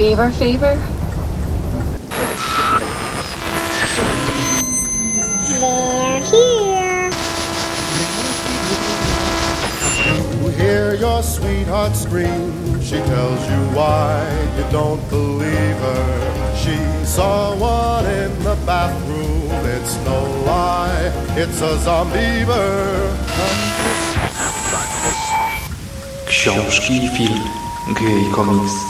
Beaver fever? They're here. You hear your sweetheart scream. She tells you why you don't believe her. She saw one in the bathroom. It's no lie. It's a zombie Książki film, gry i komiks,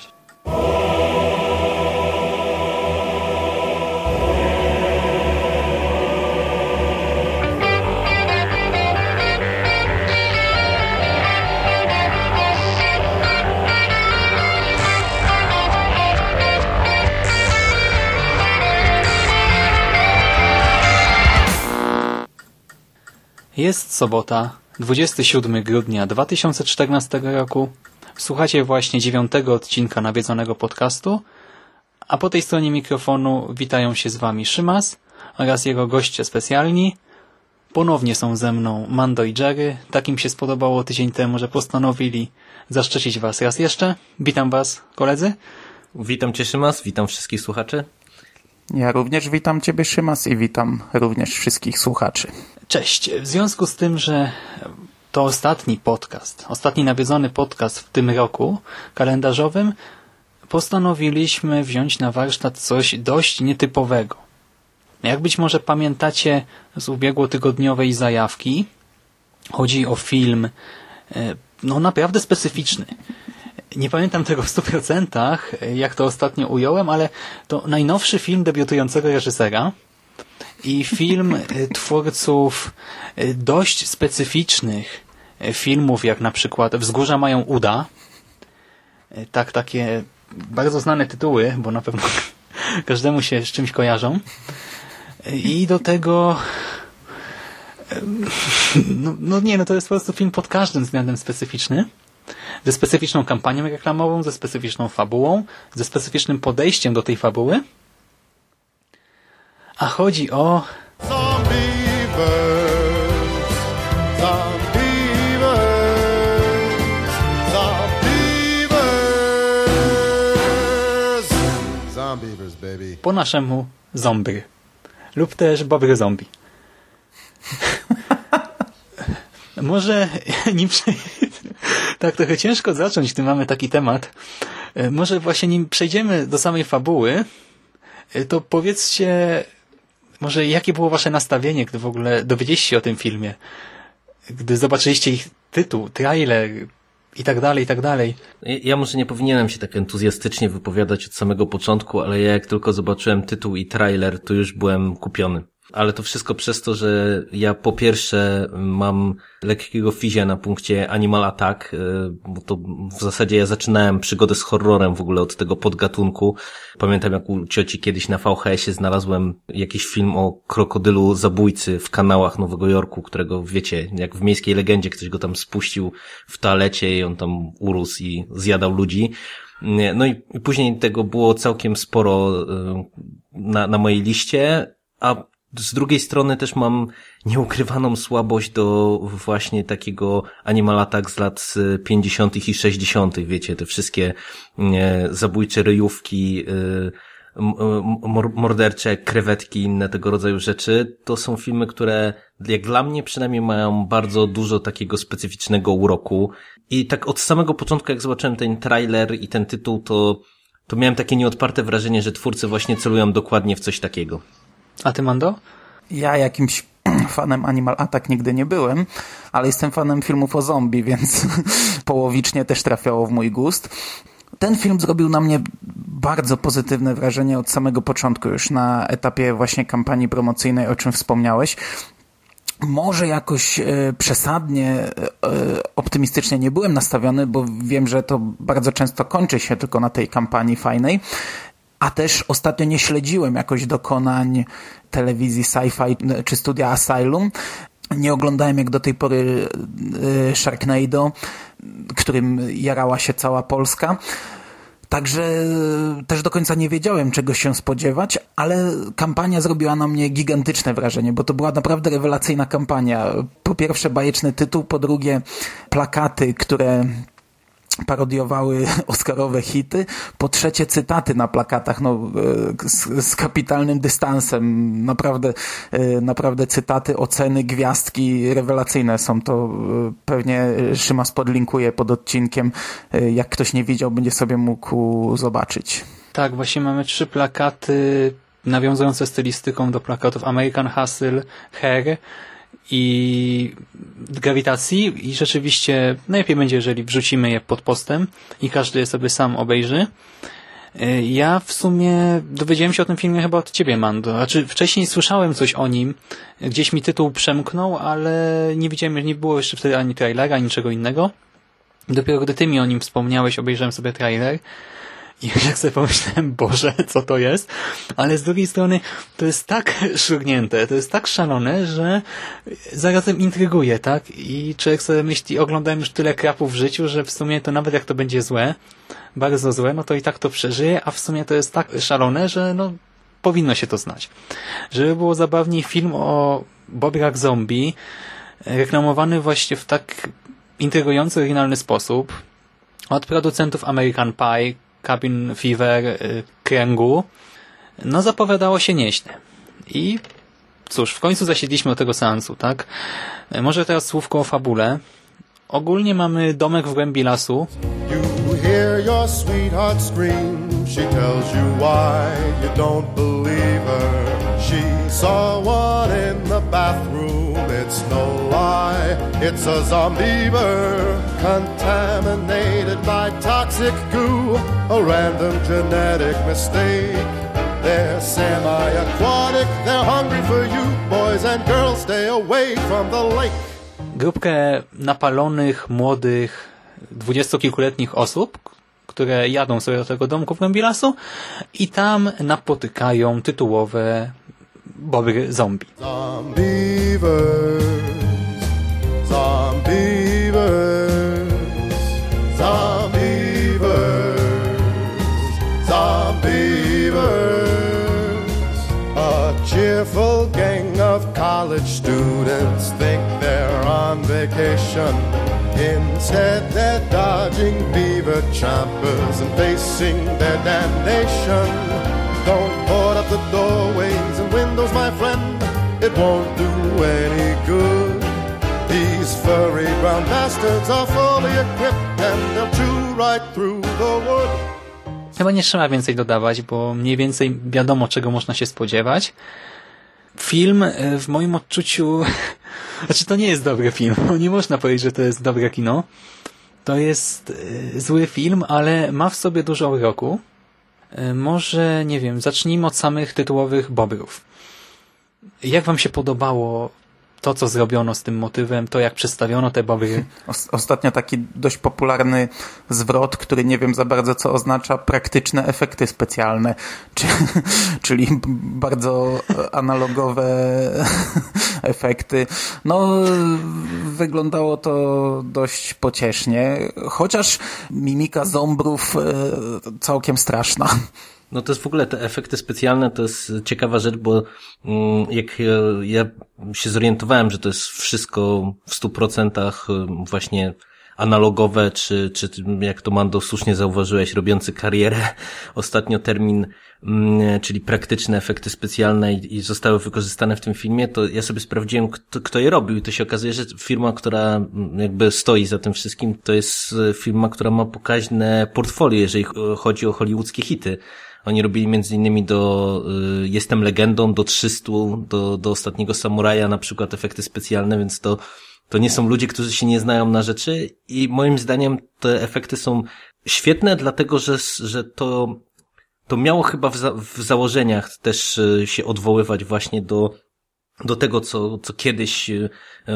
Jest sobota, 27 grudnia 2014 roku. Słuchacie właśnie dziewiątego odcinka nawiedzonego podcastu, a po tej stronie mikrofonu witają się z Wami Szymas oraz jego goście specjalni. Ponownie są ze mną Mando i Jerry. Takim się spodobało tydzień temu, że postanowili zaszczycić Was raz jeszcze. Witam Was, koledzy. Witam Cię Szymas, witam wszystkich słuchaczy. Ja również witam Ciebie Szymas i witam również wszystkich słuchaczy. Cześć. W związku z tym, że to ostatni podcast, ostatni nawiedzony podcast w tym roku kalendarzowym, postanowiliśmy wziąć na warsztat coś dość nietypowego. Jak być może pamiętacie z ubiegłotygodniowej zajawki, chodzi o film e, no naprawdę specyficzny. Nie pamiętam tego w 100%, jak to ostatnio ująłem, ale to najnowszy film debiutującego reżysera, i film y, twórców y, dość specyficznych y, filmów, jak na przykład Wzgórza mają uda. Tak, takie bardzo znane tytuły, bo na pewno każdemu się z czymś kojarzą. I do tego no, no nie, no to jest po prostu film pod każdym względem specyficzny. Ze specyficzną kampanią reklamową, ze specyficzną fabułą, ze specyficznym podejściem do tej fabuły a chodzi o... Baby. Po naszemu zombie. Lub też bobry zombie. Może nim tak trochę ciężko zacząć, gdy mamy taki temat. Może właśnie nim przejdziemy do samej fabuły, to powiedzcie może jakie było wasze nastawienie, gdy w ogóle dowiedzieliście się o tym filmie? Gdy zobaczyliście ich tytuł, trailer i tak dalej, i tak dalej. Ja może nie powinienem się tak entuzjastycznie wypowiadać od samego początku, ale ja jak tylko zobaczyłem tytuł i trailer, to już byłem kupiony ale to wszystko przez to, że ja po pierwsze mam lekkiego fizia na punkcie Animal Attack, y, bo to w zasadzie ja zaczynałem przygodę z horrorem w ogóle od tego podgatunku. Pamiętam jak u cioci kiedyś na VHS-ie znalazłem jakiś film o krokodylu zabójcy w kanałach Nowego Jorku, którego wiecie, jak w miejskiej legendzie ktoś go tam spuścił w toalecie i on tam urósł i zjadał ludzi. No i później tego było całkiem sporo y, na, na mojej liście, a z drugiej strony też mam nieukrywaną słabość do właśnie takiego Animal z lat 50. i 60. Wiecie, te wszystkie e, zabójcze ryjówki, e, mordercze, krewetki i inne tego rodzaju rzeczy. To są filmy, które jak dla mnie przynajmniej mają bardzo dużo takiego specyficznego uroku. I tak od samego początku, jak zobaczyłem ten trailer i ten tytuł, to, to miałem takie nieodparte wrażenie, że twórcy właśnie celują dokładnie w coś takiego. A ty, Mando? Ja jakimś fanem Animal Attack nigdy nie byłem, ale jestem fanem filmów o zombie, więc połowicznie też trafiało w mój gust. Ten film zrobił na mnie bardzo pozytywne wrażenie od samego początku, już na etapie właśnie kampanii promocyjnej, o czym wspomniałeś. Może jakoś e, przesadnie e, optymistycznie nie byłem nastawiony, bo wiem, że to bardzo często kończy się tylko na tej kampanii fajnej a też ostatnio nie śledziłem jakoś dokonań telewizji sci-fi czy studia Asylum. Nie oglądałem jak do tej pory e, Sharknado, którym jarała się cała Polska. Także też do końca nie wiedziałem, czego się spodziewać, ale kampania zrobiła na mnie gigantyczne wrażenie, bo to była naprawdę rewelacyjna kampania. Po pierwsze bajeczny tytuł, po drugie plakaty, które parodiowały Oscarowe hity, po trzecie cytaty na plakatach, no, e, z, z, kapitalnym dystansem, naprawdę, e, naprawdę cytaty, oceny, gwiazdki rewelacyjne są. To, e, pewnie Szymas podlinkuje pod odcinkiem, jak ktoś nie widział, będzie sobie mógł zobaczyć. Tak, właśnie mamy trzy plakaty nawiązujące stylistyką do plakatów American Hustle, Hair, i grawitacji i rzeczywiście najlepiej będzie, jeżeli wrzucimy je pod postem i każdy je sobie sam obejrzy. E, ja w sumie dowiedziałem się o tym filmie chyba od ciebie, Mando. Znaczy, wcześniej słyszałem coś o nim, gdzieś mi tytuł przemknął, ale nie widziałem, nie było jeszcze wtedy ani trailera, ani niczego innego. Dopiero gdy ty mi o nim wspomniałeś, obejrzałem sobie trailer i jak sobie pomyślałem, Boże, co to jest? Ale z drugiej strony to jest tak szurnięte, to jest tak szalone, że zarazem intryguje, tak? I człowiek sobie myśli, oglądałem już tyle krapów w życiu, że w sumie to nawet jak to będzie złe, bardzo złe, no to i tak to przeżyje, a w sumie to jest tak szalone, że no powinno się to znać. Żeby było zabawniej, film o Bobrach Zombie, reklamowany właśnie w tak intrygujący, oryginalny sposób, od producentów American Pie, Cabin Fever y, kręgu, no zapowiadało się nieźle. I cóż, w końcu zasiedliśmy do tego seansu, tak? Y, może teraz słówko o fabule. Ogólnie mamy domek w głębi lasu. She saw one in the bathroom. It's no lie. It's a zombie contaminated by toxic goo. A random genetic mistake. They're semi-aquatic. They're hungry for you, boys and girls. Stay away from the lake. Grupkę napalonych, młodych, dwudziestokilkuletnich osób, które jadą sobie do tego domku w głębi i tam napotykają tytułowe bobry zombie. Zombievers, zombievers, zombievers, zombievers. A cheerful gang of college students think they're on vacation. Instead, they're dodging beaver chompers and facing their damnation. Don't board up the doorways and windows, my friend. It won't do any good. These furry brown bastards are fully equipped and they'll chew right through the wood. Chyba nie trzeba więcej dodawać, bo mniej więcej wiadomo, czego można się spodziewać. Film e, w moim odczuciu Znaczy, to nie jest dobry film. Nie można powiedzieć, że to jest dobre kino. To jest e, zły film, ale ma w sobie dużo uroku. E, może, nie wiem, zacznijmy od samych tytułowych bobrów. Jak wam się podobało to, co zrobiono z tym motywem, to jak przedstawiono te baby. Ostatnio taki dość popularny zwrot, który nie wiem za bardzo co oznacza, praktyczne efekty specjalne, czyli bardzo analogowe efekty. No, wyglądało to dość pociesznie, chociaż mimika zombrów e, całkiem straszna. No to jest w ogóle te efekty specjalne, to jest ciekawa rzecz, bo mm, jak ja się zorientowałem, że to jest wszystko w stu procentach y, właśnie analogowe, czy, czy jak to Mando słusznie zauważyłeś, robiący karierę, ostatnio termin, mm, czyli praktyczne efekty specjalne i, zostały wykorzystane w tym filmie, to ja sobie sprawdziłem, kto, kto je robił i to się okazuje, że firma, która mm, jakby stoi za tym wszystkim, to jest y, firma, która ma pokaźne portfolio, jeżeli chodzi o hollywoodzkie hity. Oni robili między innymi do y, Jestem legendą, do 300, do, do Ostatniego Samuraja na przykład efekty specjalne, więc to, to nie są ludzie, którzy się nie znają na rzeczy i moim zdaniem te efekty są świetne, dlatego że, że to, to miało chyba w, za, w założeniach też y, się odwoływać właśnie do do tego, co, co kiedyś e,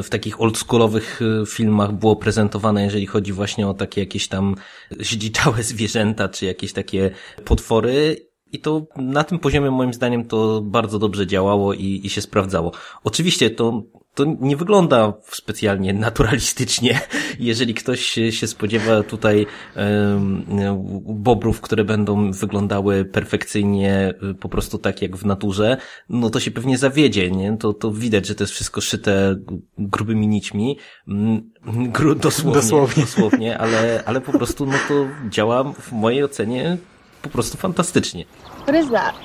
w takich oldschoolowych e, filmach było prezentowane, jeżeli chodzi właśnie o takie jakieś tam zdziczałe zwierzęta, czy jakieś takie potwory. I to na tym poziomie moim zdaniem to bardzo dobrze działało i, i się sprawdzało. Oczywiście to to nie wygląda specjalnie naturalistycznie. Jeżeli ktoś się spodziewa tutaj um, bobrów, które będą wyglądały perfekcyjnie, po prostu tak jak w naturze, no to się pewnie zawiedzie, nie? To, to widać, że to jest wszystko szyte grubymi nićmi. Mm, gru, dosłownie, dosłownie. dosłownie ale, ale po prostu no to działa w mojej ocenie po prostu fantastycznie. What is that?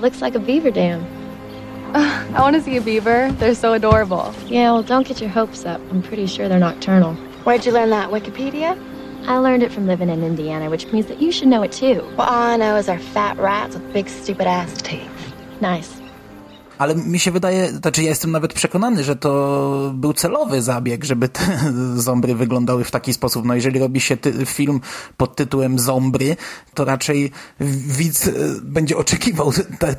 Looks like a beaver dam. I want to see a beaver. They're so adorable. Yeah, well, don't get your hopes up. I'm pretty sure they're nocturnal. Where'd you learn that? Wikipedia? I learned it from living in Indiana, which means that you should know it too. Well, all I know is they're fat rats with big stupid ass teeth. Nice. Ale mi się wydaje, znaczy ja jestem nawet przekonany, że to był celowy zabieg, żeby te zombry wyglądały w taki sposób. No jeżeli robi się film pod tytułem Zombry, to raczej widz e, będzie oczekiwał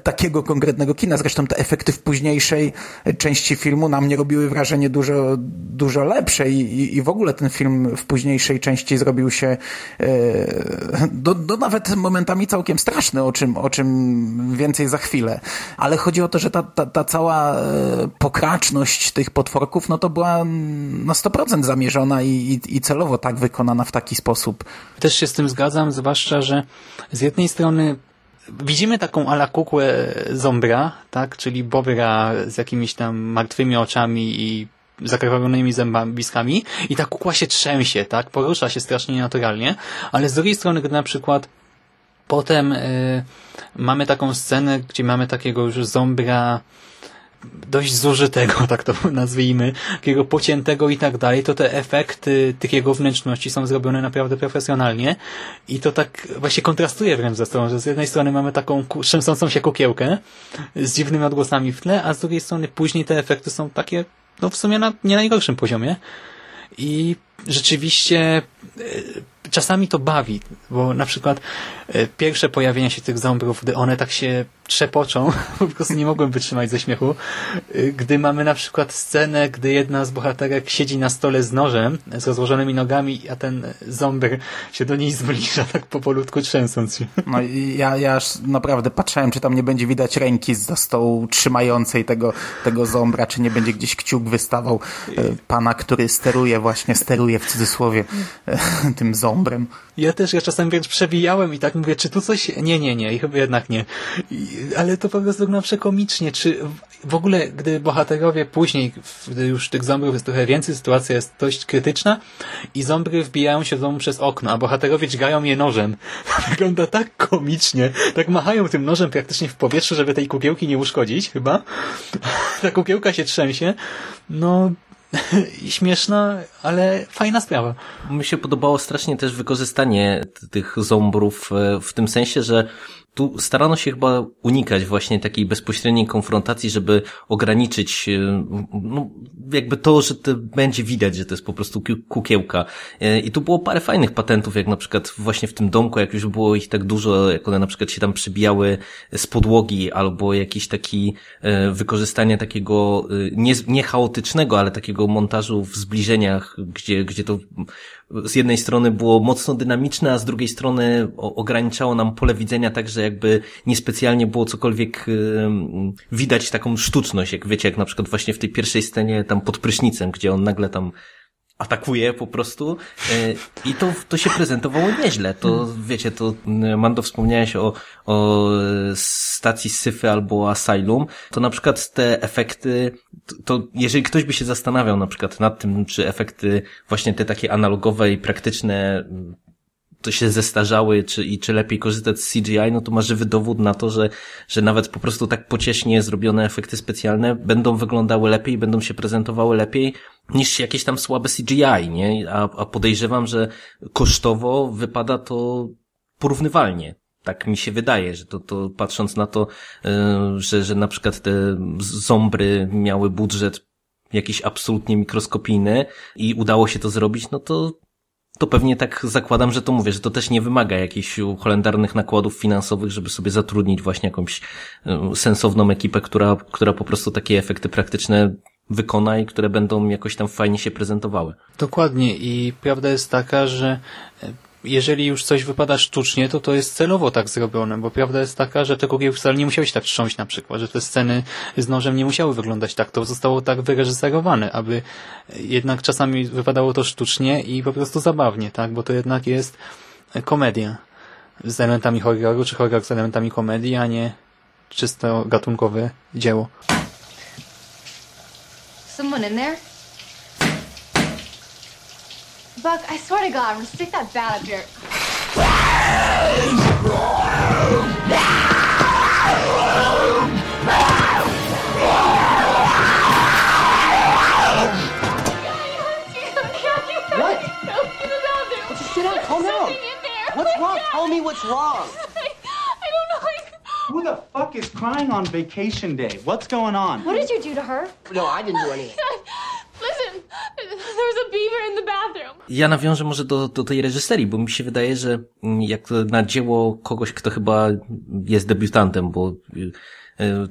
takiego konkretnego kina. Zresztą te efekty w późniejszej części filmu na mnie robiły wrażenie dużo, dużo lepsze i, i w ogóle ten film w późniejszej części zrobił się e, do, do nawet momentami całkiem straszny, o czym, o czym więcej za chwilę. Ale chodzi o to, że ta ta, ta cała e, pokraczność tych potworków, no to była na 100% zamierzona i, i, i celowo tak wykonana w taki sposób. Też się z tym zgadzam, zwłaszcza, że z jednej strony widzimy taką ala kukłę zombra, tak, czyli bobra z jakimiś tam martwymi oczami i zakrwawionymi zębiskami i ta kukła się trzęsie, tak, porusza się strasznie nienaturalnie, ale z drugiej strony, gdy na przykład Potem y, mamy taką scenę, gdzie mamy takiego już zombra dość zużytego, tak to nazwijmy, takiego pociętego i tak dalej, to te efekty tych jego wnętrzności są zrobione naprawdę profesjonalnie i to tak właśnie kontrastuje wręcz ze sobą, że z jednej strony mamy taką trzęsącą się kukiełkę z dziwnymi odgłosami w tle, a z drugiej strony później te efekty są takie, no w sumie na nie najgorszym poziomie. I rzeczywiście y, czasami to bawi, bo na przykład e, pierwsze pojawienie się tych zombrów, gdy one tak się trzepoczą, po prostu nie mogłem wytrzymać ze śmiechu, e, gdy mamy na przykład scenę, gdy jedna z bohaterek siedzi na stole z nożem, z rozłożonymi nogami, a ten zombr się do niej zbliża, tak powolutku trzęsąc się. No i ja, ja aż naprawdę patrzałem, czy tam nie będzie widać ręki za stołu trzymającej tego, tego zombra, czy nie będzie gdzieś kciuk wystawał e, pana, który steruje, właśnie steruje w cudzysłowie tym zombrem ombrem. Ja też, ja czasem wręcz przewijałem i tak mówię, czy tu coś... Nie, nie, nie, i chyba jednak nie. I, ale to po prostu wygląda przekomicznie. Czy w ogóle, gdy bohaterowie później, gdy już tych zombrów jest trochę więcej, sytuacja jest dość krytyczna i zombry wbijają się w domu przez okno, a bohaterowie dźgają je nożem. Wygląda tak komicznie. Tak machają tym nożem praktycznie w powietrzu, żeby tej kukiełki nie uszkodzić, chyba. Ta kukiełka się trzęsie. No, śmieszna, ale fajna sprawa. Mi się podobało strasznie też wykorzystanie tych zombrów e, w tym sensie, że tu starano się chyba unikać właśnie takiej bezpośredniej konfrontacji, żeby ograniczyć e, no, jakby to, że to będzie widać, że to jest po prostu kukiełka. E, I tu było parę fajnych patentów, jak na przykład właśnie w tym domku, jak już było ich tak dużo, jak one na przykład się tam przybijały z podłogi, albo jakiś taki e, wykorzystanie takiego nie, nie chaotycznego, ale takiego montażu w zbliżeniach, gdzie, gdzie to z jednej strony było mocno dynamiczne, a z drugiej strony ograniczało nam pole widzenia tak, że jakby niespecjalnie było cokolwiek widać taką sztuczność, jak wiecie, jak na przykład właśnie w tej pierwszej scenie tam pod prysznicem, gdzie on nagle tam atakuje po prostu e, i to, to się prezentowało nieźle. To wiecie, to Mando wspomniałeś o, o stacji Syfy albo Asylum, to na przykład te efekty, to jeżeli ktoś by się zastanawiał na przykład nad tym, czy efekty właśnie te takie analogowe i praktyczne to się zestarzały, czy, i czy lepiej korzystać z CGI, no to ma żywy dowód na to, że, że nawet po prostu tak pocieśnie zrobione efekty specjalne będą wyglądały lepiej, będą się prezentowały lepiej niż jakieś tam słabe CGI, nie? A, a podejrzewam, że kosztowo wypada to porównywalnie. Tak mi się wydaje, że to, to patrząc na to, yy, że, że na przykład te zombry miały budżet jakiś absolutnie mikroskopijny i udało się to zrobić, no to to pewnie tak zakładam, że to mówię, że to też nie wymaga jakichś holendarnych nakładów finansowych, żeby sobie zatrudnić właśnie jakąś e, sensowną ekipę, która, która po prostu takie efekty praktyczne wykona i które będą jakoś tam fajnie się prezentowały. Dokładnie i prawda jest taka, że e, jeżeli już coś wypada sztucznie, to to jest celowo tak zrobione, bo prawda jest taka, że te kukieł wcale nie musiały się tak trząść na przykład, że te sceny z nożem nie musiały wyglądać tak, to zostało tak wyreżyserowane, aby jednak czasami wypadało to sztucznie i po prostu zabawnie, tak, bo to jednak jest komedia z elementami horroru, czy horror z elementami komedii, a nie czysto gatunkowe dzieło. Someone in there? Buck, I swear to God, I'm gonna stick that bat up here. What? Just sit down, calm down. What's wrong? Tell me what's wrong. Who the fuck is crying on vacation day? What's going on? What did you do to her? No, I didn't do anything. Listen, there was a beaver in the bathroom. Ja nawiążę może do, do tej reżyserii, bo mi się wydaje, że mm, jak na dzieło kogoś, kto chyba jest debiutantem, bo y,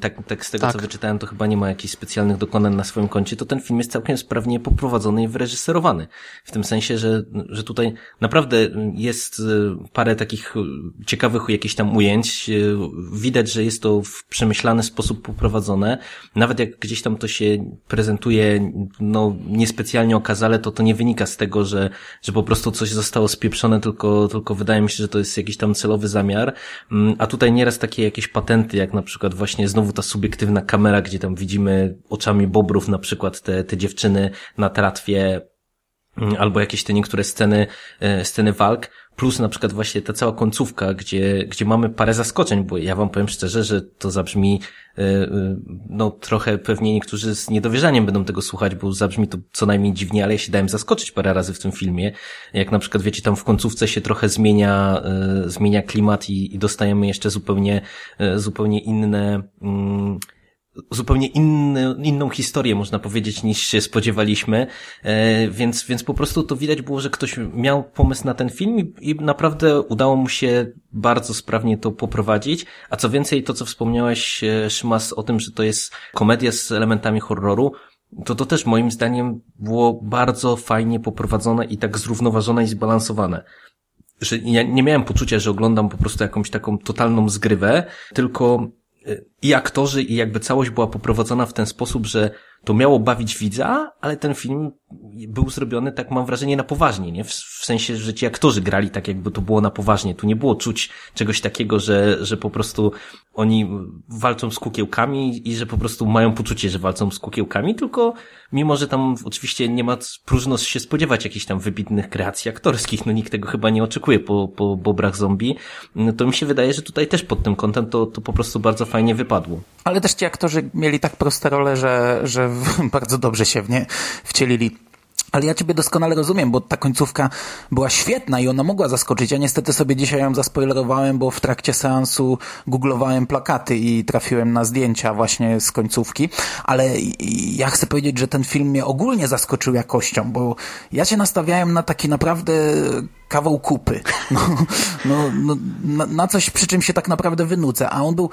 tak, tak z tego Tak. co wyczytałem, to chyba nie ma jakichś specjalnych dokonań na swoim koncie, to ten film jest całkiem sprawnie poprowadzony i wyreżyserowany. W tym sensie, że, że tutaj naprawdę jest y, parę takich y, ciekawych jakichś tam ujęć. Widać, że jest to w przemyślany sposób poprowadzone. Nawet jak gdzieś tam to się prezentuje, no, niespecjalnie okazale, to to nie wynika z tego, że, że po prostu coś zostało spieprzone, tylko, tylko wydaje mi się, że to jest jakiś tam celowy zamiar. Mm, A tutaj nieraz takie jakieś patenty, jak na przykład właśnie znowu ta subiektywna kamera, gdzie tam widzimy oczami bobrów na przykład te, te dziewczyny na tratwie, albo jakieś te niektóre sceny, e, sceny walk, plus na przykład właśnie ta cała końcówka, gdzie, gdzie mamy parę zaskoczeń, bo ja wam powiem szczerze, że to zabrzmi, e, e, no trochę pewnie niektórzy z niedowierzaniem będą tego słuchać, bo zabrzmi to co najmniej dziwnie, ale ja się dałem zaskoczyć parę razy w tym filmie, jak na przykład wiecie, tam w końcówce się trochę zmienia, zmienia klimat i, i dostajemy jeszcze zupełnie, zupełnie inne, mm, zupełnie inny, inną historię, można powiedzieć, niż się spodziewaliśmy, e, więc, więc po prostu to widać było, że ktoś miał pomysł na ten film i, i naprawdę udało mu się bardzo sprawnie to poprowadzić, a co więcej, to co wspomniałeś, e, Szymas, o tym, że to jest komedia z elementami horroru, to to też moim zdaniem było bardzo fajnie poprowadzone i tak zrównoważone i zbalansowane. Że ja nie miałem poczucia, że oglądam po prostu jakąś taką totalną zgrywę, tylko i aktorzy, i jakby całość była poprowadzona w ten sposób, że to miało bawić widza, ale ten film był zrobiony, tak mam wrażenie, na poważnie, nie? W, w sensie, że ci aktorzy grali tak, jakby to było na poważnie. Tu nie było czuć czegoś takiego, że, że po prostu oni walczą z kukiełkami i że po prostu mają poczucie, że walczą z kukiełkami, tylko mimo, że tam oczywiście nie ma próżno się spodziewać jakichś tam wybitnych kreacji aktorskich, no nikt tego chyba nie oczekuje po, po bobrach zombie, no to mi się wydaje, że tutaj też pod tym kątem to, to po prostu bardzo fajnie wypadło. Ale też ci aktorzy mieli tak proste role, że, że bardzo dobrze się w nie wcielili. Ale ja ciebie doskonale rozumiem, bo ta końcówka była świetna i ona mogła zaskoczyć. Ja niestety sobie dzisiaj ją zaspoilerowałem, bo w trakcie seansu googlowałem plakaty i trafiłem na zdjęcia właśnie z końcówki. Ale ja chcę powiedzieć, że ten film mnie ogólnie zaskoczył jakością, bo ja się nastawiałem na taki naprawdę kawał kupy. No, no, no, na, coś, przy czym się tak naprawdę wynucę. A on był,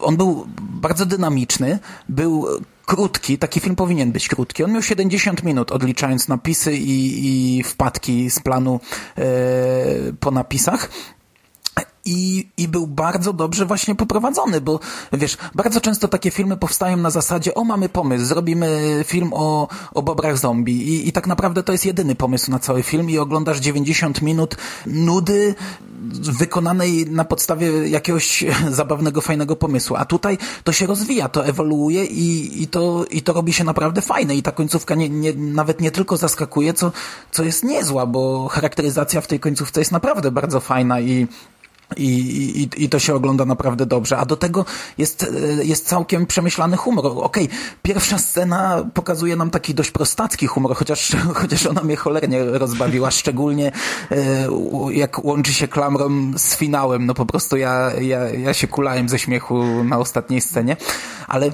on był bardzo dynamiczny, był krótki, taki film powinien być krótki. On miał 70 minut, odliczając napisy i, i wpadki z planu e, po napisach. I, I był bardzo dobrze właśnie poprowadzony, bo wiesz, bardzo często takie filmy powstają na zasadzie, o mamy pomysł, zrobimy film o, o bobrach zombie I, i tak naprawdę to jest jedyny pomysł na cały film i oglądasz 90 minut nudy wykonanej na podstawie jakiegoś zabawnego, fajnego pomysłu. A tutaj to się rozwija, to ewoluuje i, i, to, i to robi się naprawdę fajne i ta końcówka nie, nie, nawet nie tylko zaskakuje, co, co jest niezła, bo charakteryzacja w tej końcówce jest naprawdę bardzo fajna i i, i, I to się ogląda naprawdę dobrze. A do tego jest, jest całkiem przemyślany humor. Okej, okay, pierwsza scena pokazuje nam taki dość prostacki humor, chociaż, chociaż ona mnie cholernie rozbawiła, szczególnie e, jak łączy się klamrą z finałem. No po prostu ja, ja, ja się kulałem ze śmiechu na ostatniej scenie. Ale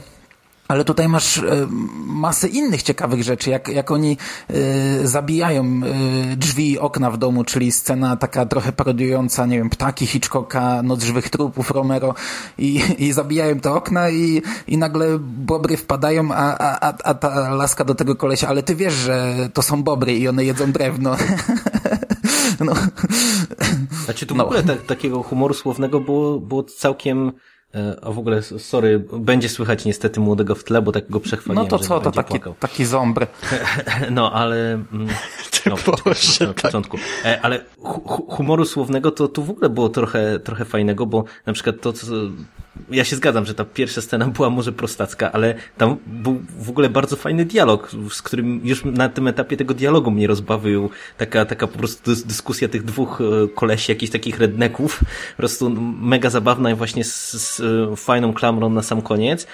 ale tutaj masz e, masę innych ciekawych rzeczy, jak, jak oni e, zabijają e, drzwi i okna w domu, czyli scena taka trochę parodiująca, nie wiem, ptaki Hitchcocka, Noc żywych trupów Romero i, i zabijają te okna i, i nagle bobry wpadają, a, a, a ta laska do tego kolesia, ale ty wiesz, że to są bobry i one jedzą drewno. No. Znaczy tu w No. ogóle ta, takiego humoru słownego było, było całkiem... e, A w ogóle, sorry, będzie słychać niestety młodego w tle, bo tak go przechwaliłem, No to co, to taki, płakał. taki zombr. No, ale... No, Boże, na tak. początku. E, Ale hu hu- humoru słownego to tu w ogóle było trochę, trochę fajnego, bo na przykład to, co... Ja się zgadzam, że ta pierwsza scena była może prostacka, ale tam był w ogóle bardzo fajny dialog, z którym już na tym etapie tego dialogu mnie rozbawił taka, taka po prostu dys dyskusja tych dwóch e, kolesi, jakichś takich redneków, po prostu mega zabawna i właśnie z, z e, fajną klamrą na sam koniec,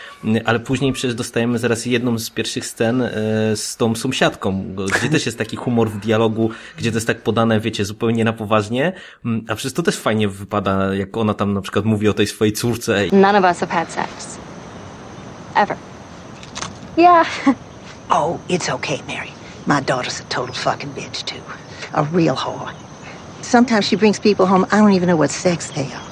ale później przecież dostajemy zaraz jedną z pierwszych scen z tą sąsiadką, gdzie też jest taki humor w dialogu, gdzie to jest tak podane, wiecie, zupełnie na poważnie, Mm, a przecież to też fajnie wypada, jak ona tam na przykład mówi o tej swojej córce None of us have had sex. Ever. Yeah. Oh, it's okay, Mary. My daughter's a total fucking bitch, too. A real whore. Sometimes she brings people home, I don't even know what sex they are.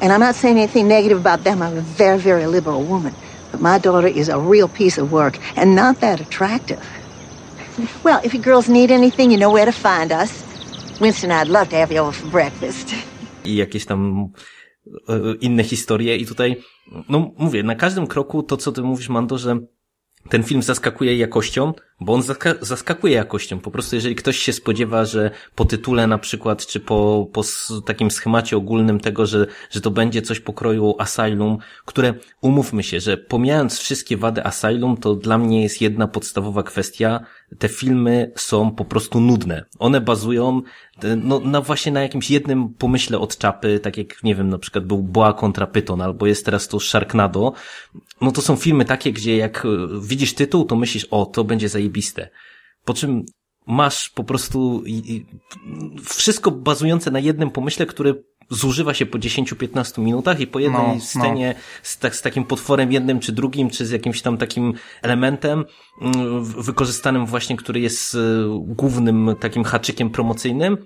And I'm not saying anything negative about them. I'm a very, very liberal woman. But my daughter is a real piece of work and not that attractive. Well, if you girls need anything, you know where to find us. Winston, I'd love to have you over for breakfast. i jakieś tam e, inne historie i tutaj, no mówię, na każdym kroku to, co ty mówisz, Mando, że ten film zaskakuje jakością, bo on zaska zaskakuje jakością. Po prostu jeżeli ktoś się spodziewa, że po tytule na przykład, czy po, po takim schemacie ogólnym tego, że, że to będzie coś pokroju Asylum, które umówmy się, że pomijając wszystkie wady Asylum, to dla mnie jest jedna podstawowa kwestia. Te filmy są po prostu nudne. One bazują no, na właśnie na jakimś jednym pomyśle od czapy, tak jak, nie wiem, na przykład był Boa kontra Python, albo jest teraz to Sharknado. No to są filmy takie, gdzie jak e, widzisz tytuł, to myślisz, o, to będzie zajebiste. Po czym masz po prostu wszystko bazujące na jednym pomyśle, który zużywa się po 10-15 minutach i po jednej No, no. scenie z, tak, z takim potworem jednym czy drugim, czy z jakimś tam takim elementem mm, wykorzystanym właśnie, który jest e, głównym takim haczykiem promocyjnym,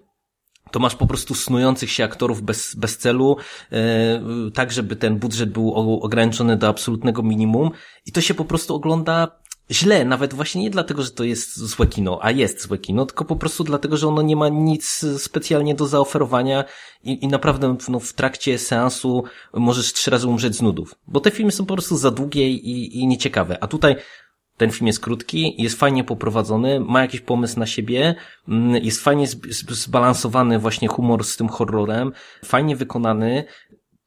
to masz po prostu snujących się aktorów bez, bez celu, e, tak żeby ten budżet był ograniczony do absolutnego minimum i to się po prostu ogląda źle, nawet właśnie nie dlatego, że to jest złe kino, a jest złe kino, tylko po prostu dlatego, że ono nie ma nic specjalnie do zaoferowania i, i naprawdę no, w trakcie seansu możesz trzy razy umrzeć z nudów, bo te filmy są po prostu za długie i, i nieciekawe, a tutaj ten film jest krótki, jest fajnie poprowadzony, ma jakiś pomysł na siebie, mm, jest fajnie zb- zb- zbalansowany właśnie humor z tym horrorem, fajnie wykonany,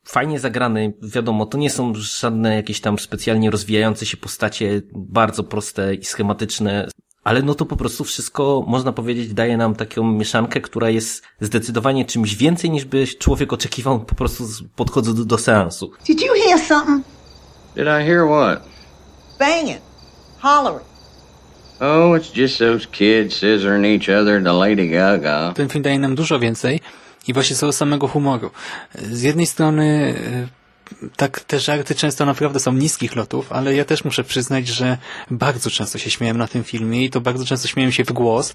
fajnie zagrany, wiadomo, to nie są żadne jakieś tam specjalnie rozwijające się postacie, bardzo proste i schematyczne, ale no to po prostu wszystko, można powiedzieć, daje nam taką mieszankę, która jest zdecydowanie czymś więcej niż by człowiek oczekiwał po prostu z- podchodząc do, do seansu. Did you hear something? Did I hear what? Banging. Hollering. Oh, it's just those kids scissoring each other to Lady Gaga. Ten film daje nam dużo więcej i właśnie co do samego humoru. Z jednej strony e, tak te żarty często naprawdę są niskich lotów, ale ja też muszę przyznać, że bardzo często się śmiałem na tym filmie i to bardzo często śmiałem się w głos,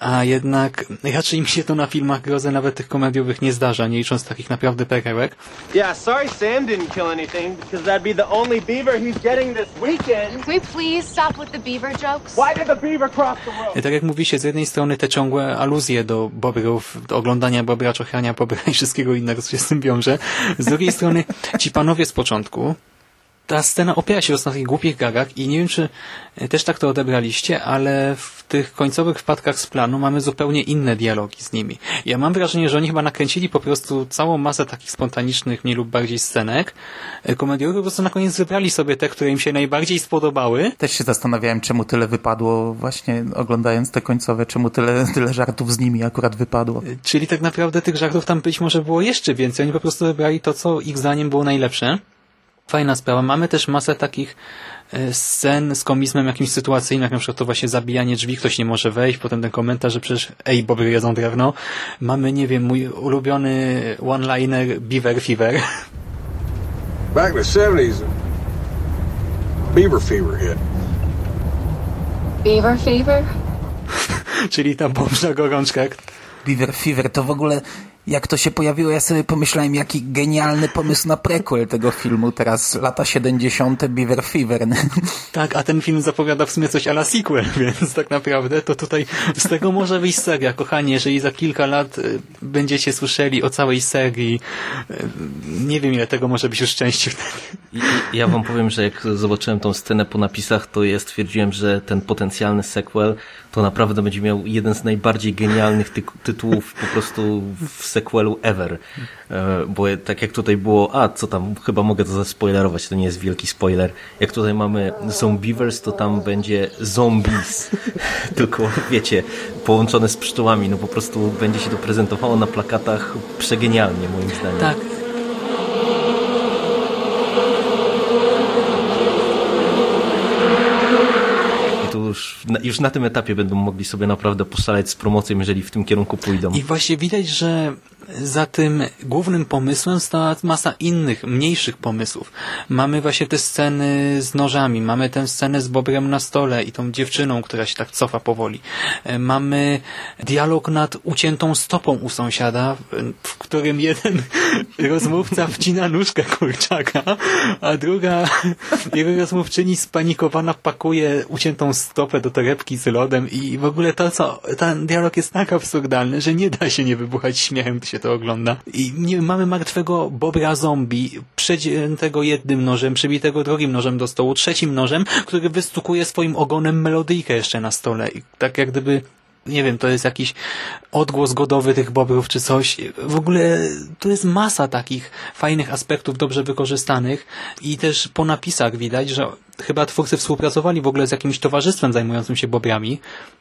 a jednak raczej mi się to na filmach grozy nawet tych komediowych nie zdarza, nie licząc takich naprawdę perełek. Yeah, sorry Sam didn't kill anything because that'd be the only beaver he's getting this weekend. Can we please stop with the beaver jokes? Why did the beaver cross the road? Tak jak mówi się, z jednej strony te ciągłe aluzje do bobrów, do oglądania bobra, czochrania bobra i wszystkiego innego, co się z tym wiąże. Z drugiej strony ci panowie z początku, ta scena opiera się na tych głupich gagach i nie wiem, czy też tak to odebraliście, ale w tych końcowych wpadkach z planu mamy zupełnie inne dialogi z nimi. Ja mam wrażenie, że oni chyba nakręcili po prostu całą masę takich spontanicznych, mniej lub bardziej scenek. Komediowych po prostu na koniec wybrali sobie te, które im się najbardziej spodobały. Też się zastanawiałem, czemu tyle wypadło właśnie oglądając te końcowe, czemu tyle, tyle żartów z nimi akurat wypadło. Czyli tak naprawdę tych żartów tam być może było jeszcze więcej. Oni po prostu wybrali to, co ich zdaniem było najlepsze. Fajna sprawa. Mamy też masę takich e, scen z komizmem jakimś sytuacyjnym, jak na przykład to właśnie zabijanie drzwi, ktoś nie może wejść, potem ten komentarz, że przecież ej, bobry jedzą drewno. Mamy, nie wiem, mój ulubiony one-liner Beaver Fever. Back in the 70s, beaver fever hit. Beaver fever? Czyli ta bobrzna gorączka. Beaver Fever to w ogóle jak to się pojawiło, ja sobie pomyślałem, jaki genialny pomysł na prequel tego filmu teraz, lata 70. Beaver Fever. Tak, a ten film zapowiada w sumie coś ala sequel, więc tak naprawdę to tutaj z tego może wyjść seria, kochani, jeżeli za kilka lat y, będziecie słyszeli o całej serii, y, nie wiem ile tego może być już części ja wam powiem, że jak zobaczyłem tą scenę po napisach, to ja stwierdziłem, że ten potencjalny sequel to naprawdę będzie miał jeden z najbardziej genialnych ty tytułów po prostu w sequelu ever. E, bo tak jak tutaj było, a co tam, chyba mogę to zaspoilerować, to nie jest wielki spoiler. Jak tutaj mamy Zombievers, to tam będzie Zombies. Tylko wiecie, połączone z pszczołami, no po prostu będzie się to prezentowało na plakatach przegenialnie moim zdaniem. Tak, już, już na tym etapie będą mogli sobie naprawdę poszaleć z promocją, jeżeli w tym kierunku pójdą. I właśnie widać, że za tym głównym pomysłem stała masa innych, mniejszych pomysłów. Mamy właśnie te sceny z nożami, mamy tę scenę z Bobrem na stole i tą dziewczyną, która się tak cofa powoli. E, mamy dialog nad uciętą stopą u sąsiada, w którym jeden rozmówca wcina nóżkę kurczaka, a druga jego rozmówczyni spanikowana pakuje uciętą stopę do torebki z lodem i w ogóle to, co ten dialog jest tak absurdalny, że nie da się nie wybuchać śmiechem, gdy się to ogląda. I nie, mamy martwego bobra zombie, przeciętego jednym nożem, przybitego drugim nożem do stołu, trzecim nożem, który wystukuje swoim ogonem melodyjkę jeszcze na stole. I tak jak gdyby nie wiem, to jest jakiś odgłos godowy tych bobrów czy coś. W ogóle to jest masa takich fajnych aspektów dobrze wykorzystanych i też po napisach widać, że chyba twórcy współpracowali w ogóle z jakimś towarzystwem zajmującym się bobrami,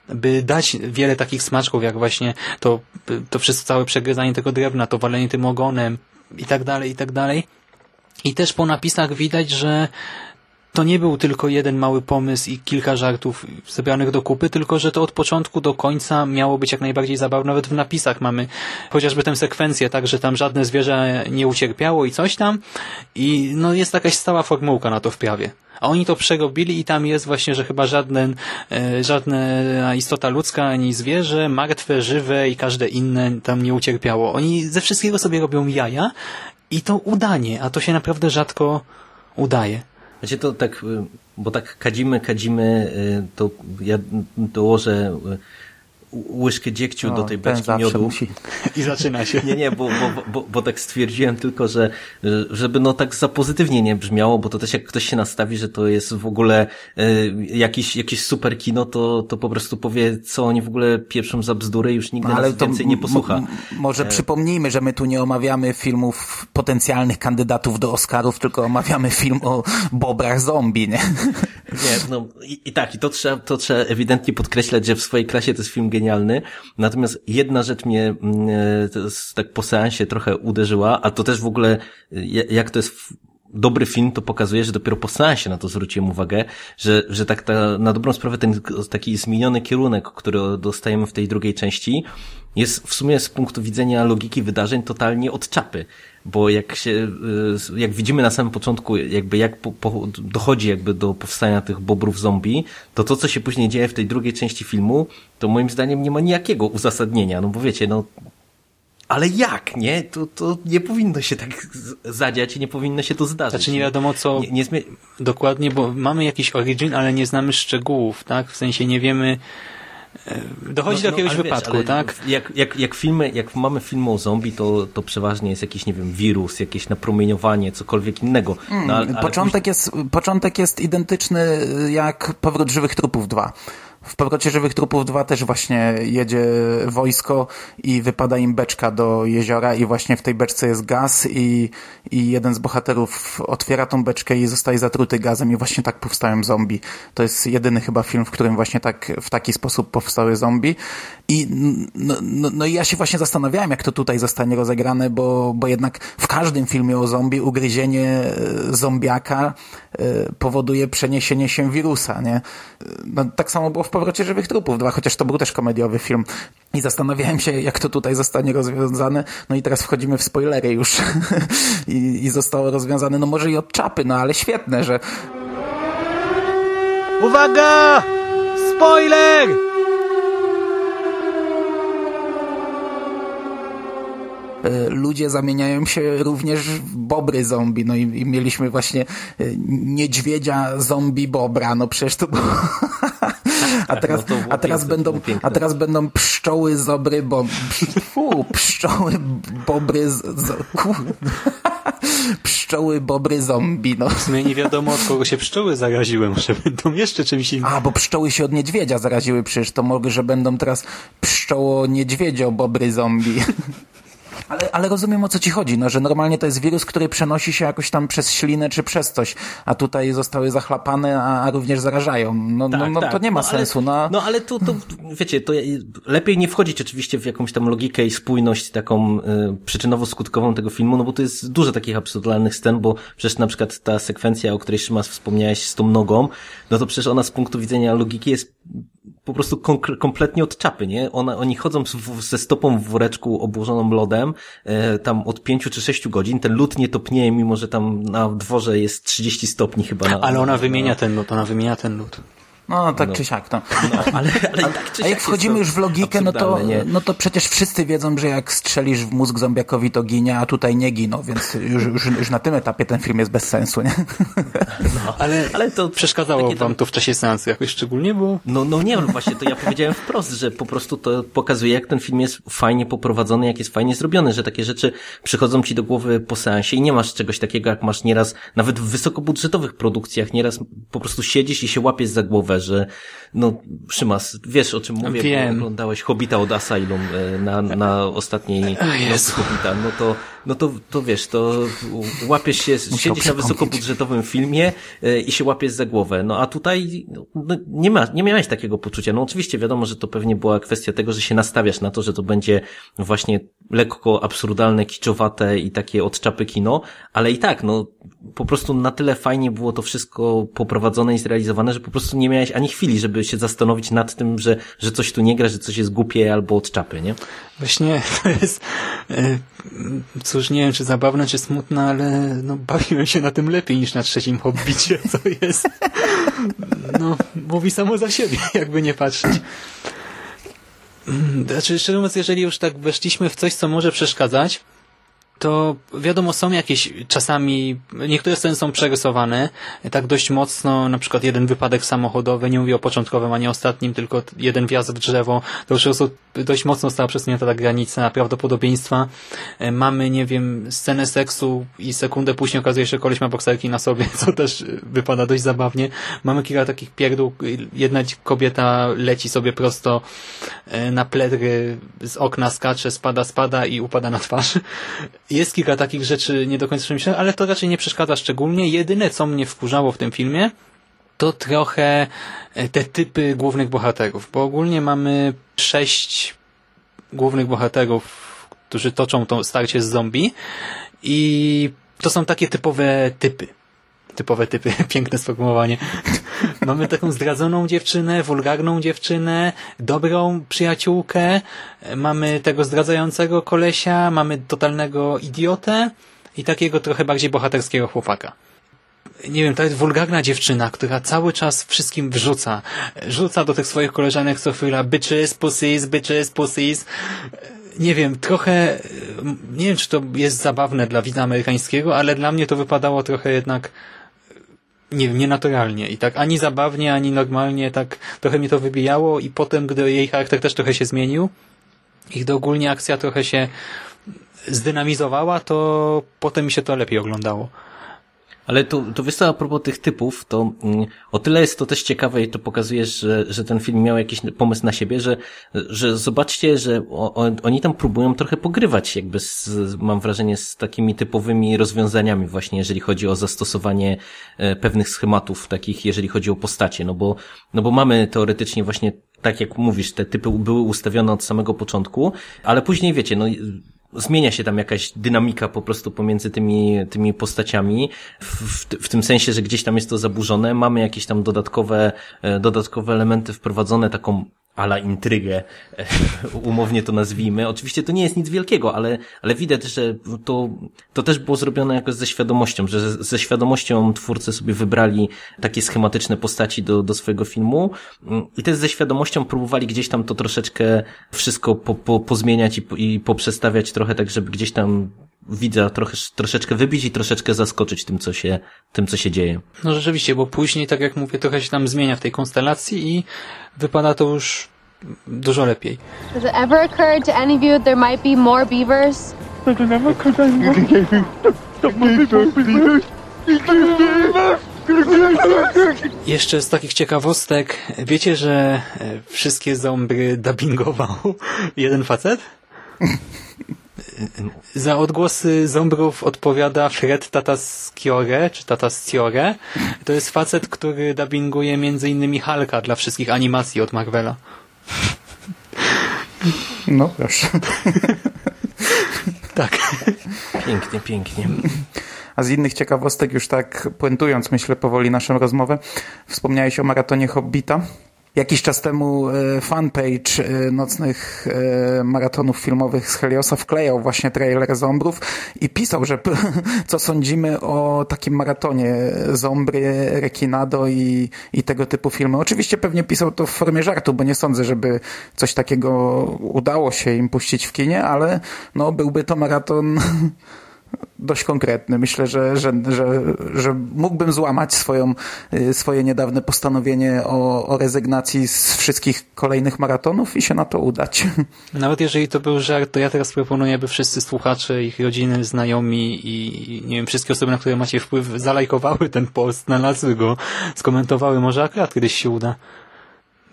by dać wiele takich smaczków, jak właśnie to, to wszystko całe przegryzanie tego drewna, to walenie tym ogonem i tak dalej, i tak dalej. I też po napisach widać, że to nie był tylko jeden mały pomysł i kilka żartów zebranych do kupy, tylko że to od początku do końca miało być jak najbardziej zabawne. Nawet w napisach mamy chociażby tę sekwencję, tak, że tam żadne zwierzę nie ucierpiało i coś tam. I no jest jakaś stała formułka na to wprawie. A oni to przerobili i tam jest właśnie, że chyba żaden, e, żadna istota ludzka, ani zwierzę, martwe, żywe i każde inne tam nie ucierpiało. Oni ze wszystkiego sobie robią jaja i to udanie, a to się naprawdę rzadko udaje. Znaczy to tak, y, bo tak kadzimy, kadzimy, y, to ja dołożę y, łyżkę dziegciu no, do tej beczki miodu. Musi. I zaczyna się. Nie, nie, bo, bo, bo, bo tak stwierdziłem tylko, że żeby no tak za pozytywnie nie brzmiało, bo to też jak ktoś się nastawi, że to jest w ogóle y, jakiś, jakiś super kino, to, to po prostu powie, co oni w ogóle pieprzą za bzdury i już nigdy no, ale nas więcej nie posłucha. Może e... przypomnijmy, że my tu nie omawiamy filmów potencjalnych kandydatów do Oscarów, tylko omawiamy film o bobrach zombie, nie? Nie, no i, i tak, i to trzeba, to trzeba ewidentnie podkreślać, że w swojej klasie to jest film genialny. Natomiast jedna rzecz mnie mm, e, tak po seansie trochę uderzyła, a to też w ogóle e, jak to jest dobry film, to pokazuje, że dopiero po seansie na to zwróciłem uwagę, że, że tak ta, na dobrą sprawę ten taki zmieniony kierunek, który dostajemy w tej drugiej części, jest w sumie z punktu widzenia logiki wydarzeń totalnie od czapy. Bo jak się, y, jak widzimy na samym początku, jakby jak po, po, dochodzi jakby do powstania tych bobrów zombie, to to, co się później dzieje w tej drugiej części filmu, to moim zdaniem nie ma nijakiego uzasadnienia. No bo wiecie, no ale jak, nie? To, to nie powinno się tak zadziać i nie powinno się to zdarzyć. Znaczy nie wiadomo co nie, nie zmie... dokładnie, bo mamy jakiś origin, ale nie znamy szczegółów, tak? W sensie nie wiemy e, dochodzi no, do jakiegoś no, wypadku, wiesz, tak? Jak, jak, jak filmy, jak mamy filmy o zombie, to, to przeważnie jest jakiś, nie wiem, wirus, jakieś napromieniowanie, cokolwiek innego. No, ale, ale początek, później... jest, początek jest identyczny jak Powrót Żywych Trupów 2 w powrocie Żywych Trupów 2 też właśnie jedzie wojsko i wypada im beczka do jeziora i właśnie w tej beczce jest gaz i, i jeden z bohaterów otwiera tą beczkę i zostaje zatruty gazem i właśnie tak powstają zombie. To jest jedyny chyba film, w którym właśnie tak, w taki sposób powstały zombie i no, no, no ja się właśnie zastanawiałem, jak to tutaj zostanie rozegrane, bo, bo jednak w każdym filmie o zombie ugryzienie e, zombiaka e, powoduje przeniesienie się wirusa, nie? No, tak samo było w Powrocie Żywych Trupów 2, chociaż to był też komediowy film. I zastanawiałem się, jak to tutaj zostanie rozwiązane. No i teraz wchodzimy w spoilery już. I, I zostało rozwiązane, no może i od czapy, no ale świetne, że... Uwaga! Spoiler! Ludzie zamieniają się również w bobry zombie. No i, i mieliśmy właśnie y, niedźwiedzia zombie bobra. No przecież to było... A teraz, No a teraz będą, a teraz będą pszczoły zobry, bo, fu, pszczoły bobry, z, z, kur... pszczoły bobry zombie, no. W sumie nie wiadomo od kogo się pszczoły zaraziły, może będą jeszcze czymś innym. A, bo pszczoły się od niedźwiedzia zaraziły, przecież to mogę, że będą teraz pszczoło niedźwiedzio bobry zombie. Ale, ale rozumiem o co ci chodzi, no, że normalnie to jest wirus, który przenosi się jakoś tam przez ślinę czy przez coś, a tutaj zostały zachlapane, a, a również zarażają. No, no, no to nie ma no, ale- sensu. No, No ale to, to wiecie, to lepiej nie wchodzić oczywiście w jakąś tam logikę i spójność taką y, przyczynowo-skutkową tego filmu, no bo to jest dużo takich absurdalnych scen, bo przecież na przykład ta sekwencja, o której Szymas wspomniałeś z tą nogą, no to przecież ona z punktu widzenia logiki jest po prostu kompletnie od czapy, nie? Ona, oni chodzą w, ze stopą w woreczku obłożoną lodem, e, tam od pięciu czy sześciu godzin, ten lód nie topnieje, mimo że tam na dworze jest 30 stopni chyba. Na, Ale ona na- wymienia ten lód, ona wymienia ten lód. No tak No. czy siak, no. No, ale, ale tak czy A jak wchodzimy już w logikę, no to, nie? no to przecież wszyscy wiedzą, że jak strzelisz w mózg zombiakowi, to ginie, a tutaj nie giną, więc już, już, już na tym etapie ten film jest bez sensu, nie? Ale, Ale to przeszkadzało wam to w czasie seansu jakoś szczególnie, bo No, no nie, no właśnie to ja powiedziałem wprost, że po prostu to pokazuje, jak ten film jest fajnie poprowadzony, jak jest fajnie zrobiony, że takie rzeczy przychodzą ci do głowy po seansie i nie masz czegoś takiego, jak masz nieraz, nawet w wysokobudżetowych produkcjach, nieraz po prostu siedzisz i się łapiesz za głowę, że no, Szymas, wiesz o czym mówię, Wiem. bo oglądałeś Hobbita od Asylum e, na, na ostatniej nocy Hobbita, no to, no to, to wiesz, to łapiesz się, siedzisz na wysokobudżetowym filmie e, i się łapiesz za głowę. No a tutaj no, nie, ma, nie miałeś takiego poczucia. No oczywiście wiadomo, że to pewnie była kwestia tego, że się nastawiasz na to, że to będzie właśnie lekko absurdalne, kiczowate i takie od czapy kino, ale i tak, no po prostu na tyle fajnie było to wszystko poprowadzone i zrealizowane, że po prostu nie miałeś ani chwili, żeby się zastanowić nad tym, że, że coś tu nie gra, że coś jest głupie albo od czapy, nie? Właśnie to jest, e, cóż, nie wiem, czy zabawne, czy smutne, ale no, bawiłem się na tym lepiej niż na trzecim Hobbicie, co jest, no, mówi samo za siebie, jakby nie patrzeć. Mm, Znaczy, szczerze mówiąc, jeżeli już tak weszliśmy w coś, co może przeszkadzać, to wiadomo, są jakieś czasami, niektóre sceny są przerysowane, tak dość mocno, na przykład jeden wypadek samochodowy, nie mówię o początkowym, ani ostatnim, tylko jeden wjazd w drzewo, to już dość mocno została przesunięta ta granica prawdopodobieństwa. E, Mamy, nie wiem, scenę seksu i sekundę później okazuje się, że koleś ma bokserki na sobie, co też wypada dość zabawnie. Mamy kilka takich pierdół, jedna kobieta leci sobie prosto e, na pledry z okna, skacze, spada, spada i upada na twarz. Jest kilka takich rzeczy nie do końca przemyślane, ale to raczej nie przeszkadza szczególnie. Jedyne, co mnie wkurzało w tym filmie, to trochę e, te typy głównych bohaterów, bo ogólnie mamy sześć głównych bohaterów, którzy toczą to starcie z zombie i to są takie typowe typy. Typowe typy, piękne sformułowanie. Mamy taką zdradzoną dziewczynę, wulgarną dziewczynę, dobrą przyjaciółkę, mamy tego zdradzającego kolesia, mamy totalnego idiotę i takiego trochę bardziej bohaterskiego chłopaka nie wiem, to jest wulgarna dziewczyna, która cały czas wszystkim wrzuca. Rzuca do tych swoich koleżanek co chwila bitches, pussies, bitches, pussies. Nie wiem, trochę, nie wiem, czy to jest zabawne dla widza amerykańskiego, ale dla mnie to wypadało trochę jednak nie wiem, nienaturalnie. I tak ani zabawnie, ani normalnie, tak trochę mnie to wybijało i potem, gdy jej charakter też trochę się zmienił i gdy ogólnie akcja trochę się zdynamizowała, to potem mi się to lepiej oglądało. Ale to, to wiesz co, a propos tych typów, to mm, o tyle jest to też ciekawe i to pokazuje, że, że ten film miał jakiś pomysł na siebie, że, że zobaczcie, że o, oni tam próbują trochę pogrywać jakby z, mam wrażenie, z takimi typowymi rozwiązaniami właśnie, jeżeli chodzi o zastosowanie e, pewnych schematów takich, jeżeli chodzi o postacie, no bo, no bo mamy teoretycznie właśnie tak jak mówisz, te typy były ustawione od samego początku, ale później wiecie, no zmienia się tam jakaś dynamika po prostu pomiędzy tymi, tymi postaciami, w, w, tym sensie, że gdzieś tam jest to zaburzone, mamy jakieś tam dodatkowe, e, dodatkowe elementy wprowadzone, taką ala intrygę, umownie to nazwijmy. Oczywiście to nie jest nic wielkiego, ale, ale widać, że to, to też było zrobione jakoś ze świadomością, że ze świadomością twórcy sobie wybrali takie schematyczne postaci do, do swojego filmu i też ze świadomością próbowali gdzieś tam to troszeczkę wszystko po, po, pozmieniać i, i poprzestawiać trochę tak, żeby gdzieś tam widza trochę, troszeczkę wybić i troszeczkę zaskoczyć tym, co się, tym, co się dzieje. No rzeczywiście, bo później, tak jak mówię, trochę się tam zmienia w tej konstelacji i wypada to już dużo lepiej. Has it ever occurred to any of you there might be more beavers? Has it ever occurred to anyone? Jeszcze z takich ciekawostek, wiecie, że e, wszystkie zombry dubbingował jeden facet? Za odgłosy zombrów odpowiada Fred Tatasciore, czy Tatasciore. To jest facet, który dubbinguje między innymi Hulka dla wszystkich animacji od Marvela. No proszę. tak. Pięknie, pięknie. A z innych ciekawostek, już tak puentując, myślę, powoli naszą rozmowę, wspomniałeś o maratonie Hobbita. Jakiś czas temu e, fanpage e, nocnych e, maratonów filmowych z Heliosa wklejał właśnie trailer Zombrów i pisał, że co sądzimy o takim maratonie Zombry, Rekinado i, i tego typu filmy. Oczywiście pewnie pisał to w formie żartu, bo nie sądzę, żeby coś takiego udało się im puścić w kinie, ale no byłby to maraton dość konkretny. Myślę, że, że, że, że mógłbym złamać swoją, y, swoje niedawne postanowienie o, o rezygnacji z wszystkich kolejnych maratonów i się na to udać. Nawet jeżeli to był żart, to ja teraz proponuję, aby wszyscy słuchacze, ich rodziny, znajomi i nie wiem, wszystkie osoby, na które macie wpływ, zalajkowały ten post, znalazły go, skomentowały. Może akurat kiedyś się uda.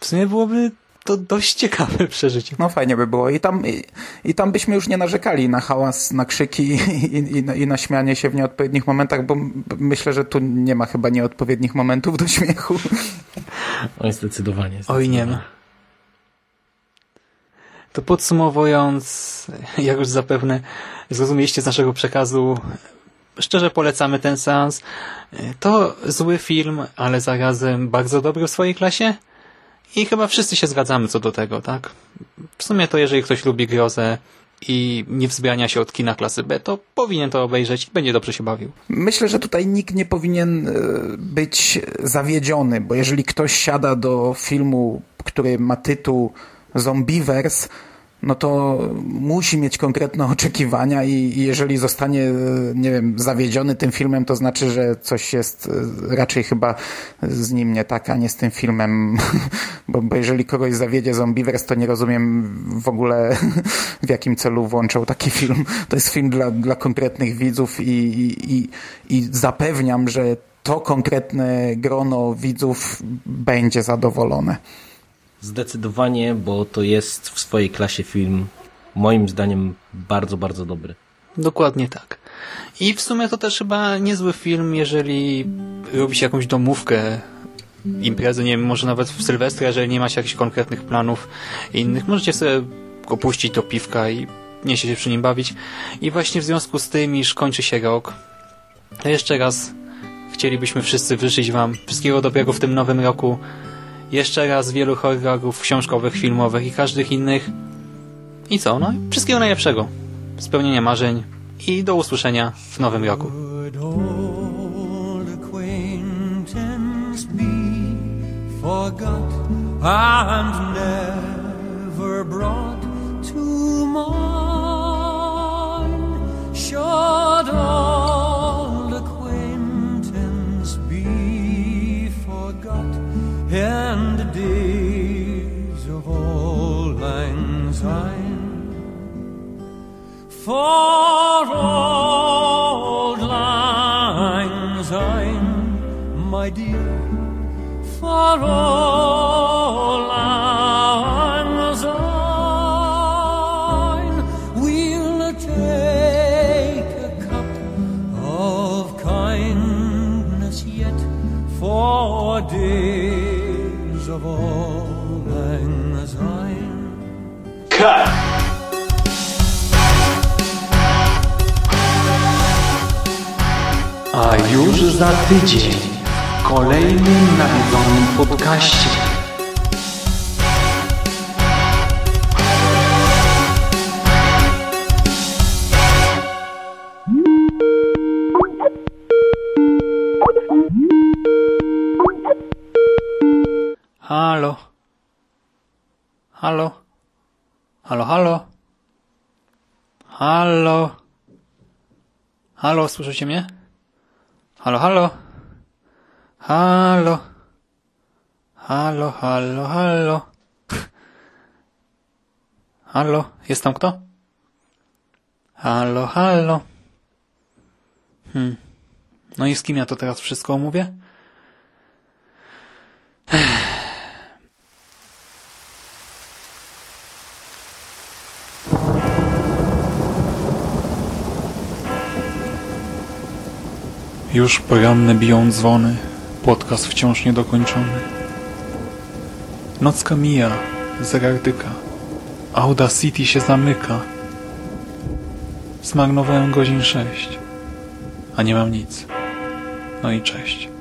W sumie byłoby to dość ciekawe przeżycie. No fajnie by było. I tam, i, i tam byśmy już nie narzekali na hałas, na krzyki i, i, i na śmianie się w nieodpowiednich momentach, bo myślę, że tu nie ma chyba nieodpowiednich momentów do śmiechu. Oj, zdecydowanie. zdecydowanie. Oj, nie ma. To podsumowując, jak już zapewne zrozumieliście z naszego przekazu, szczerze polecamy ten seans. To zły film, ale zarazem bardzo dobry w swojej klasie. I chyba wszyscy się zgadzamy co do tego, tak? W sumie to jeżeli ktoś lubi grozę i nie wzbrania się od kina klasy B, to powinien to obejrzeć i będzie dobrze się bawił. Myślę, że tutaj nikt nie powinien e, być zawiedziony, bo jeżeli ktoś siada do filmu, który ma tytuł Zombiewers, no to musi mieć konkretne oczekiwania i, jeżeli zostanie, nie wiem, zawiedziony tym filmem, to znaczy, że coś jest e, raczej chyba z nim nie tak, a nie z tym filmem, bo, bo jeżeli kogoś zawiedzie Zombiewers, to nie rozumiem w ogóle w jakim celu włączał taki film. To jest film dla, dla konkretnych widzów i, i, i, i zapewniam, że to konkretne grono widzów będzie zadowolone. Zdecydowanie, bo to jest w swojej klasie film moim zdaniem bardzo, bardzo dobry. Dokładnie tak. I w sumie to też chyba niezły film, jeżeli robi się jakąś domówkę imprezy, nie wiem, może nawet w Sylwestra, jeżeli nie macie jakichś konkretnych planów innych, możecie sobie opuścić do piwka i nie się przy nim bawić. I właśnie w związku z tym, iż kończy się rok, jeszcze raz chcielibyśmy wszyscy życzyć Wam wszystkiego dobrego w tym nowym roku, jeszcze raz wielu horrorów książkowych, filmowych i każdych innych. I co? No wszystkiego najlepszego. Spełnienia marzeń i do usłyszenia w nowym roku. Should syne for old lang syne, my dear, for old za tydzień w kolejnym nawiedzonym podcaście. Halo. Halo. Halo, halo. Halo. Halo, słyszycie mnie? Halo, halo? Halo? Halo, halo, halo? Halo? Jest tam kto? Halo, halo? Hmm. No i z kim ja to teraz wszystko omówię? Już poranne biją dzwony, podcast wciąż niedokończony. Nocka mija, zegar tyka, Audacity się zamyka. Zmarnowałem godzin sześć, a nie mam nic. No i cześć.